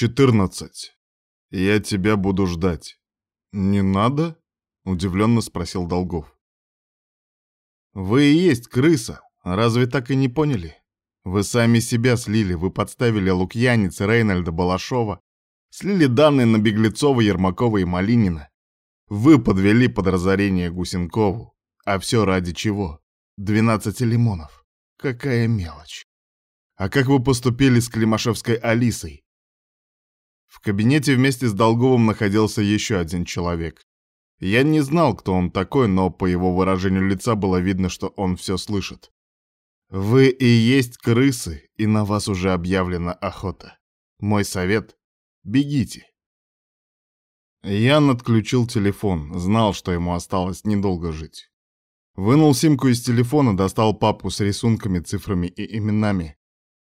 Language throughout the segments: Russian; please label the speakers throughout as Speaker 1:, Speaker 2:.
Speaker 1: 14. Я тебя буду ждать. Не надо? Удивленно спросил Долгов. Вы и есть крыса. Разве так и не поняли? Вы сами себя слили, вы подставили Лукьяниц, Рейнольда, Балашова, слили данные на Беглецова, Ермакова и Малинина. Вы подвели под разорение Гусенкову. А все ради чего? 12 лимонов. Какая мелочь. А как вы поступили с Климашевской Алисой? В кабинете вместе с Долговым находился еще один человек. Я не знал, кто он такой, но по его выражению лица было видно, что он все слышит. Вы и есть крысы, и на вас уже объявлена охота. Мой совет — бегите. Ян отключил телефон, знал, что ему осталось недолго жить. Вынул симку из телефона, достал папку с рисунками, цифрами и именами.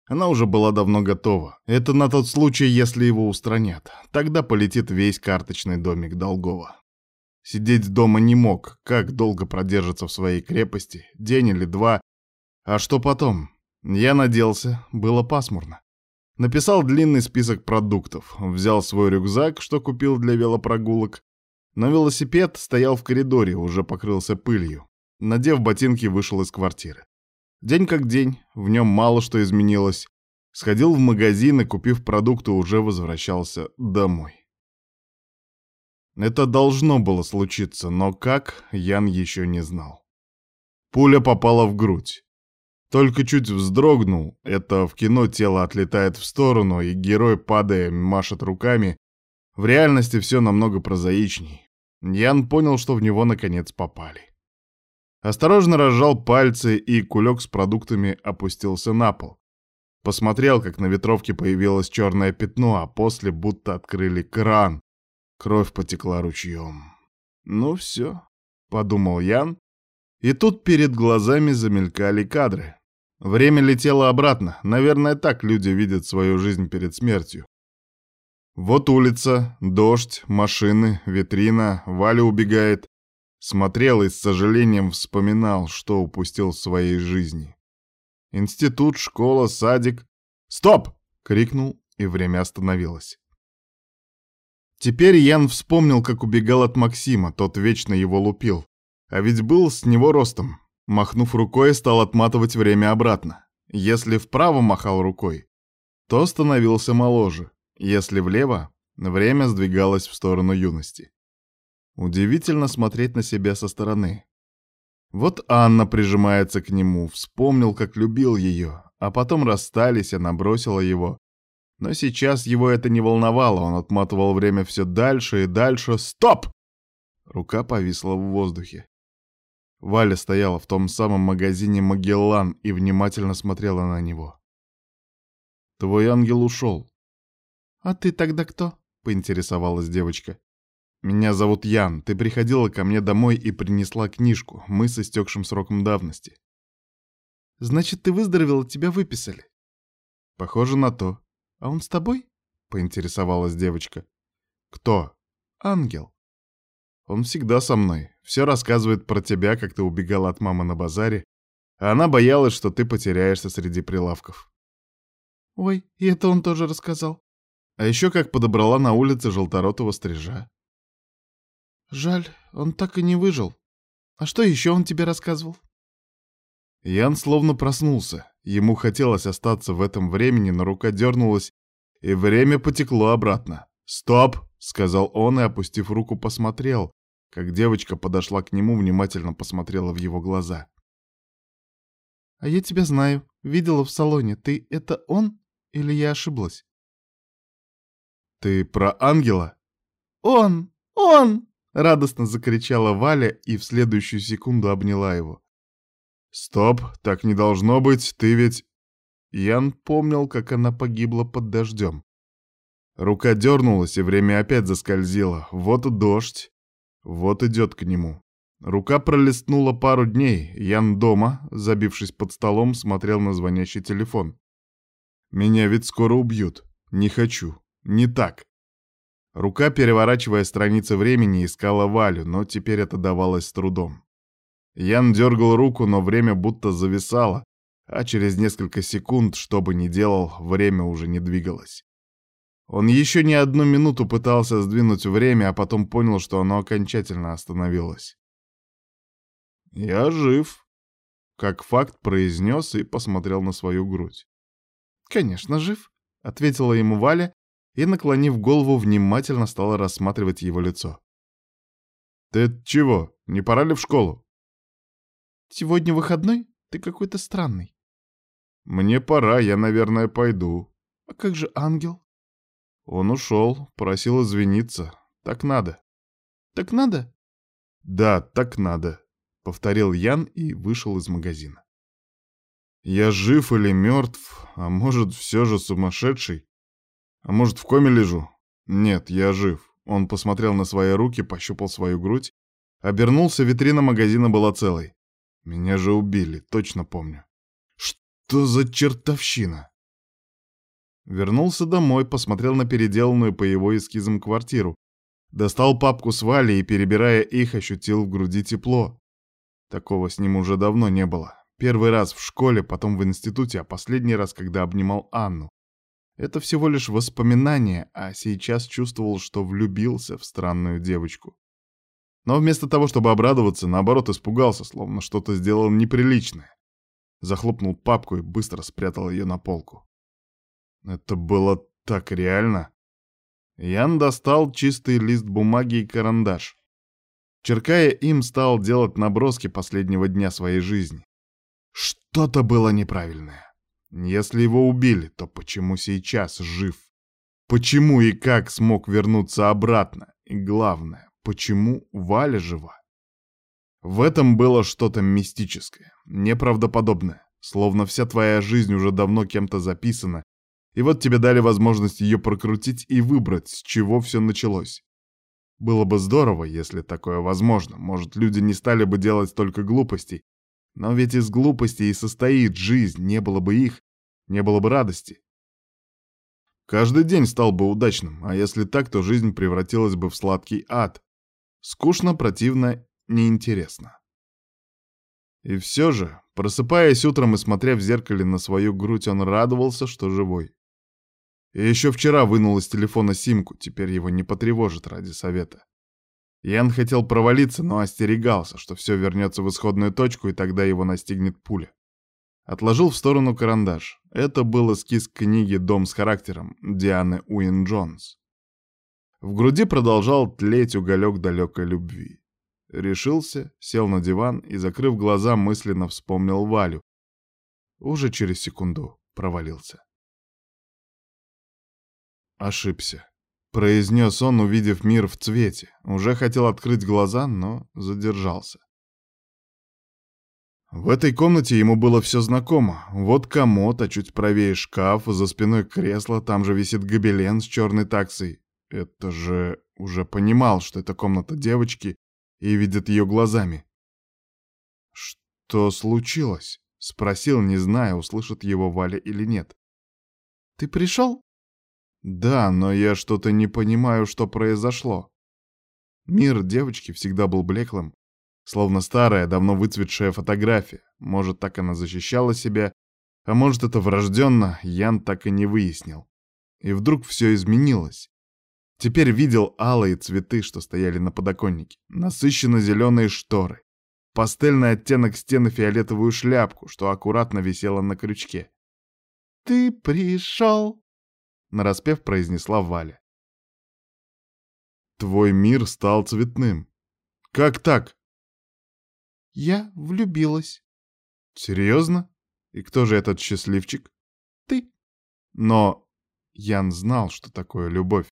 Speaker 1: Она уже была давно готова. Это на тот случай, если его устранят. Тогда полетит весь карточный домик Долгова. Сидеть дома не мог. Как долго продержится в своей крепости? День или два? А что потом? Я наделся. Было пасмурно. Написал длинный список продуктов. Взял свой рюкзак, что купил для велопрогулок. Но велосипед стоял в коридоре, уже покрылся пылью. Надев ботинки, вышел из квартиры. День как день, в нем мало что изменилось. Сходил в магазин и, купив продукты, уже возвращался домой. Это должно было случиться, но как, Ян еще не знал. Пуля попала в грудь. Только чуть вздрогнул, это в кино тело отлетает в сторону, и герой, падая, машет руками. В реальности все намного прозаичней. Ян понял, что в него наконец попали. Осторожно разжал пальцы, и кулек с продуктами опустился на пол. Посмотрел, как на ветровке появилось черное пятно, а после будто открыли кран. Кровь потекла ручьем. «Ну все», — подумал Ян. И тут перед глазами замелькали кадры. Время летело обратно. Наверное, так люди видят свою жизнь перед смертью. Вот улица, дождь, машины, витрина, Валя убегает. Смотрел и с сожалением вспоминал, что упустил в своей жизни. Институт, школа, садик. «Стоп!» — крикнул, и время остановилось. Теперь Ян вспомнил, как убегал от Максима, тот вечно его лупил. А ведь был с него ростом. Махнув рукой, стал отматывать время обратно. Если вправо махал рукой, то становился моложе. Если влево, время сдвигалось в сторону юности. Удивительно смотреть на себя со стороны. Вот Анна прижимается к нему, вспомнил, как любил ее, а потом расстались, она бросила его. Но сейчас его это не волновало, он отматывал время все дальше и дальше. Стоп! Рука повисла в воздухе. Валя стояла в том самом магазине «Магеллан» и внимательно смотрела на него. «Твой ангел ушел». «А ты тогда кто?» — поинтересовалась девочка. «Меня зовут Ян. Ты приходила ко мне домой и принесла книжку. Мы с истекшим сроком давности». «Значит, ты выздоровела, тебя выписали?» «Похоже на то. А он с тобой?» — поинтересовалась девочка. «Кто?» «Ангел». «Он всегда со мной. Все рассказывает про тебя, как ты убегала от мамы на базаре, а она боялась, что ты потеряешься среди прилавков». «Ой, и это он тоже рассказал?» А еще как подобрала на улице желторотого стрижа. Жаль, он так и не выжил. А что еще он тебе рассказывал? Ян словно проснулся. Ему хотелось остаться в этом времени, но рука дернулась, и время потекло обратно. «Стоп!» — сказал он и, опустив руку, посмотрел, как девочка подошла к нему, внимательно посмотрела в его глаза. «А я тебя знаю. Видела в салоне. Ты — это он? Или я ошиблась?» «Ты про ангела?» «Он! Он!» Радостно закричала Валя и в следующую секунду обняла его. «Стоп, так не должно быть, ты ведь...» Ян помнил, как она погибла под дождем. Рука дернулась, и время опять заскользило. Вот дождь. Вот идет к нему. Рука пролистнула пару дней. Ян дома, забившись под столом, смотрел на звонящий телефон. «Меня ведь скоро убьют. Не хочу. Не так. Рука, переворачивая страницы времени, искала Валю, но теперь это давалось с трудом. Ян дергал руку, но время будто зависало, а через несколько секунд, что бы ни делал, время уже не двигалось. Он еще не одну минуту пытался сдвинуть время, а потом понял, что оно окончательно остановилось. «Я жив», — как факт произнес и посмотрел на свою грудь. «Конечно, жив», — ответила ему Валя и, наклонив голову, внимательно стала рассматривать его лицо. «Ты чего, не пора ли в школу?» «Сегодня выходной? Ты какой-то странный». «Мне пора, я, наверное, пойду». «А как же ангел?» Он ушел, просил извиниться. Так надо. Так надо? Да, так надо, повторил Ян и вышел из магазина. Я жив или мертв, а может, все же сумасшедший? А может, в коме лежу? Нет, я жив. Он посмотрел на свои руки, пощупал свою грудь. Обернулся, витрина магазина была целой. Меня же убили, точно помню. Что за чертовщина? Вернулся домой, посмотрел на переделанную по его эскизам квартиру. Достал папку с Валей и, перебирая их, ощутил в груди тепло. Такого с ним уже давно не было. Первый раз в школе, потом в институте, а последний раз, когда обнимал Анну. Это всего лишь воспоминание, а сейчас чувствовал, что влюбился в странную девочку. Но вместо того, чтобы обрадоваться, наоборот испугался, словно что-то сделал неприличное. Захлопнул папку и быстро спрятал ее на полку. Это было так реально. Ян достал чистый лист бумаги и карандаш. Черкая им, стал делать наброски последнего дня своей жизни. Что-то было неправильное. Если его убили, то почему сейчас жив? Почему и как смог вернуться обратно? И главное, почему Валя жива? В этом было что-то мистическое, неправдоподобное, словно вся твоя жизнь уже давно кем-то записана, и вот тебе дали возможность ее прокрутить и выбрать, с чего все началось. Было бы здорово, если такое возможно. Может, люди не стали бы делать столько глупостей. Но ведь из глупостей и состоит жизнь. Не было бы их, не было бы радости. Каждый день стал бы удачным, а если так, то жизнь превратилась бы в сладкий ад. Скучно, противно, неинтересно. И все же, просыпаясь утром и смотря в зеркале на свою грудь, он радовался, что живой. И еще вчера вынул из телефона симку, теперь его не потревожит ради совета. Ян хотел провалиться, но остерегался, что все вернется в исходную точку, и тогда его настигнет пуля. Отложил в сторону карандаш. Это был эскиз книги «Дом с характером» Дианы Уин Джонс. В груди продолжал тлеть уголек далекой любви. Решился, сел на диван и, закрыв глаза, мысленно вспомнил Валю. Уже через секунду провалился. Ошибся. Произнес он, увидев мир в цвете. Уже хотел открыть глаза, но задержался. В этой комнате ему было все знакомо. Вот комод, а чуть правее шкаф, за спиной кресло, там же висит гобелен с черной таксой. Это же уже понимал, что это комната девочки, и видит ее глазами. «Что случилось?» — спросил, не зная, услышит его Валя или нет. «Ты пришел?» Да, но я что-то не понимаю, что произошло. Мир девочки всегда был блеклым, словно старая, давно выцветшая фотография. Может, так она защищала себя, а может, это врожденно, Ян так и не выяснил. И вдруг все изменилось. Теперь видел алые цветы, что стояли на подоконнике, насыщенно зеленые шторы, пастельный оттенок стены фиолетовую шляпку, что аккуратно висела на крючке. «Ты пришел!» Нараспев произнесла Валя. Твой мир стал цветным. Как так? Я влюбилась. Серьезно? И кто же этот счастливчик? Ты. Но Ян знал, что такое любовь,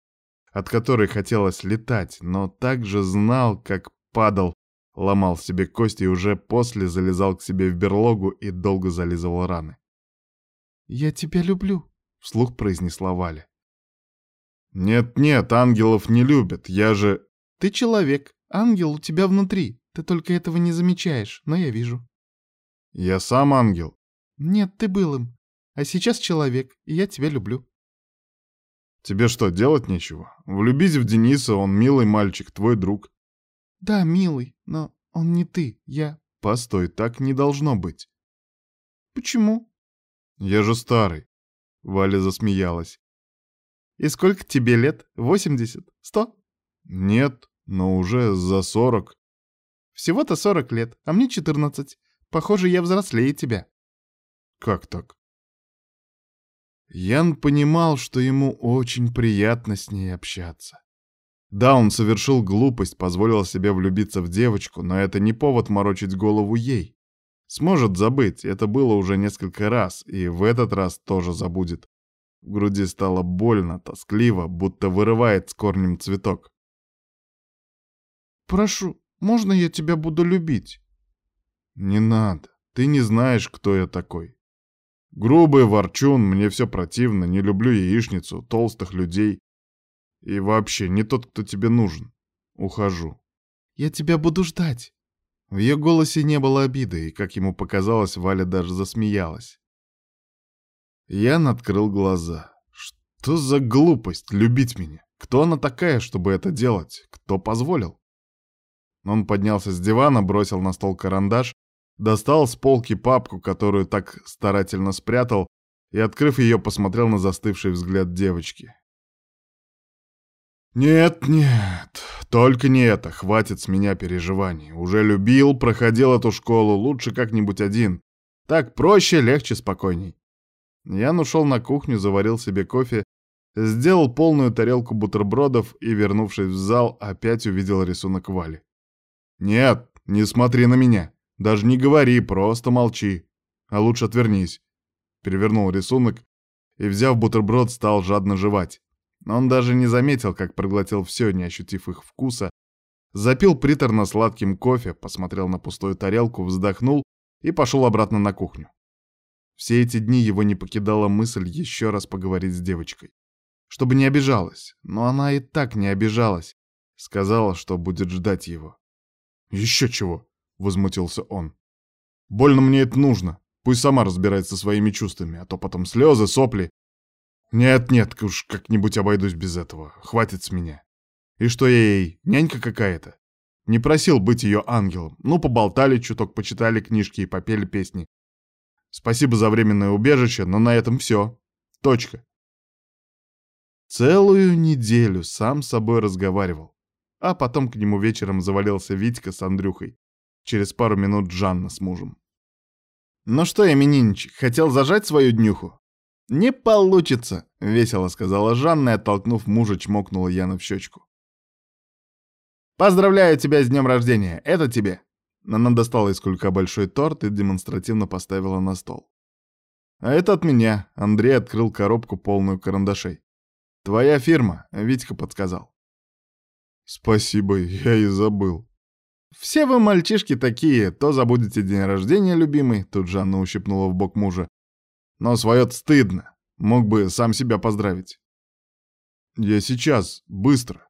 Speaker 1: от которой хотелось летать, но также знал, как падал, ломал себе кости и уже после залезал к себе в берлогу и долго зализывал раны. «Я тебя люблю», вслух произнесла Валя. «Нет-нет, ангелов не любят, я же...» «Ты человек, ангел у тебя внутри, ты только этого не замечаешь, но я вижу». «Я сам ангел». «Нет, ты был им, а сейчас человек, и я тебя люблю». «Тебе что, делать нечего? Влюбись в Дениса, он милый мальчик, твой друг». «Да, милый, но он не ты, я...» «Постой, так не должно быть». «Почему?» «Я же старый. Валя засмеялась.
Speaker 2: И сколько тебе лет? Восемьдесят? Сто?
Speaker 1: Нет, но уже за сорок.
Speaker 2: Всего-то сорок лет, а мне четырнадцать. Похоже, я взрослее тебя.
Speaker 1: Как так? Ян понимал, что ему очень приятно с ней общаться. Да, он совершил глупость, позволил себе влюбиться в девочку, но это не повод морочить голову ей. Сможет забыть, это было уже несколько раз, и в этот раз тоже забудет. В груди стало больно, тоскливо, будто вырывает с корнем цветок.
Speaker 2: «Прошу, можно я тебя буду любить?»
Speaker 1: «Не надо, ты не знаешь, кто я такой. Грубый ворчун, мне все противно, не люблю яичницу, толстых людей. И вообще, не тот, кто тебе нужен. Ухожу.
Speaker 2: Я тебя буду ждать.
Speaker 1: В ее голосе не было обиды, и, как ему показалось, Валя даже засмеялась. Ян открыл глаза. Что за глупость любить меня? Кто она такая, чтобы это делать? Кто позволил? Он поднялся с дивана, бросил на стол карандаш достал с полки папку, которую так старательно спрятал, и, открыв ее, посмотрел на застывший взгляд девочки. «Нет, нет, только не это, хватит с меня переживаний. Уже любил, проходил эту школу, лучше как-нибудь один. Так проще, легче, спокойней». Ян ушел на кухню, заварил себе кофе, сделал полную тарелку бутербродов и, вернувшись в зал, опять увидел рисунок Вали. «Нет, не смотри на меня. Даже не говори, просто молчи. А лучше отвернись. Перевернул рисунок и, взяв бутерброд, стал жадно жевать. Он даже не заметил, как проглотил все, не ощутив их вкуса, запил приторно-сладким кофе, посмотрел на пустую тарелку, вздохнул и пошел обратно на кухню. Все эти дни его не покидала мысль еще раз поговорить с девочкой. Чтобы не обижалась, но она и так не обижалась. Сказала, что будет ждать его. Еще чего возмутился он. «Больно мне это нужно. Пусть сама разбирается со своими чувствами, а то потом слезы, сопли. Нет-нет, уж как-нибудь обойдусь без этого. Хватит с меня. И что я ей, нянька какая-то? Не просил быть ее ангелом. Ну, поболтали чуток, почитали книжки и попели песни. Спасибо за временное убежище, но на этом все. Точка. Целую неделю сам с собой разговаривал. А потом к нему вечером завалился Витька с Андрюхой. Через пару минут Жанна с мужем. «Ну что, именинничек, хотел зажать свою днюху?» «Не получится», — весело сказала Жанна и, оттолкнув мужа, чмокнула Яну в щечку. «Поздравляю тебя с днем рождения, это тебе!» Она достала из кулька большой торт и демонстративно поставила на стол. «А это от меня», — Андрей открыл коробку, полную карандашей. «Твоя фирма», — Витька подсказал. «Спасибо, я и забыл», «Все вы, мальчишки, такие. То забудете день рождения, любимый», — тут Жанна ущипнула в бок мужа. «Но свое стыдно. Мог бы сам себя поздравить». «Я сейчас. Быстро».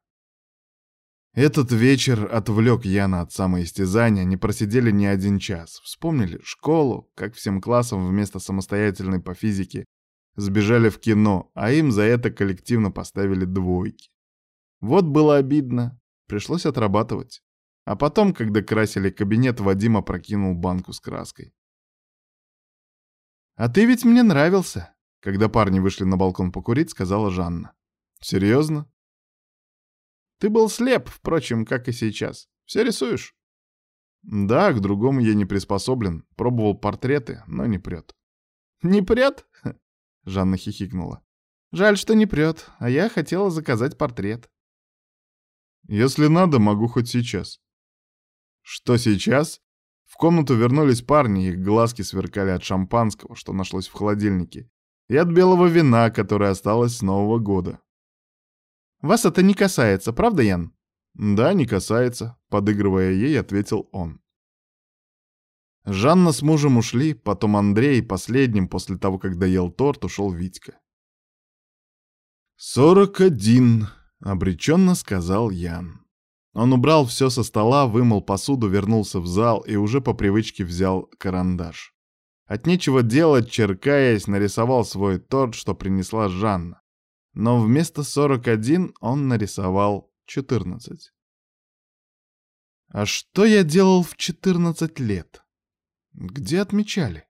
Speaker 1: Этот вечер отвлек Яна от самоистязания, не просидели ни один час. Вспомнили школу, как всем классом вместо самостоятельной по физике сбежали в кино, а им за это коллективно поставили двойки. Вот было обидно, пришлось отрабатывать. А потом, когда красили кабинет, Вадим опрокинул банку с краской. «А ты ведь мне нравился», — когда парни вышли на балкон покурить, сказала Жанна. «Серьезно?» «Ты был слеп, впрочем, как и сейчас. Все рисуешь?» «Да, к другому я не приспособлен. Пробовал портреты, но не прет». «Не прет?» — Жанна хихикнула. «Жаль, что не прет, а я хотела заказать портрет». «Если надо, могу хоть сейчас». Что сейчас? В комнату вернулись парни, их глазки сверкали от шампанского, что нашлось в холодильнике, и от белого вина, которое осталось с Нового года. «Вас это не касается, правда, Ян?» «Да, не касается», — подыгрывая ей, ответил он. Жанна с мужем ушли, потом Андрей, последним после того, как доел торт, ушел Витька. «Сорок один», — обреченно сказал Ян. Он убрал все со стола, вымыл посуду, вернулся в зал и уже по привычке взял карандаш. От нечего делать, черкаясь, нарисовал свой торт, что принесла Жанна. Но вместо 41 он нарисовал 14. А что я делал в 14 лет? Где отмечали?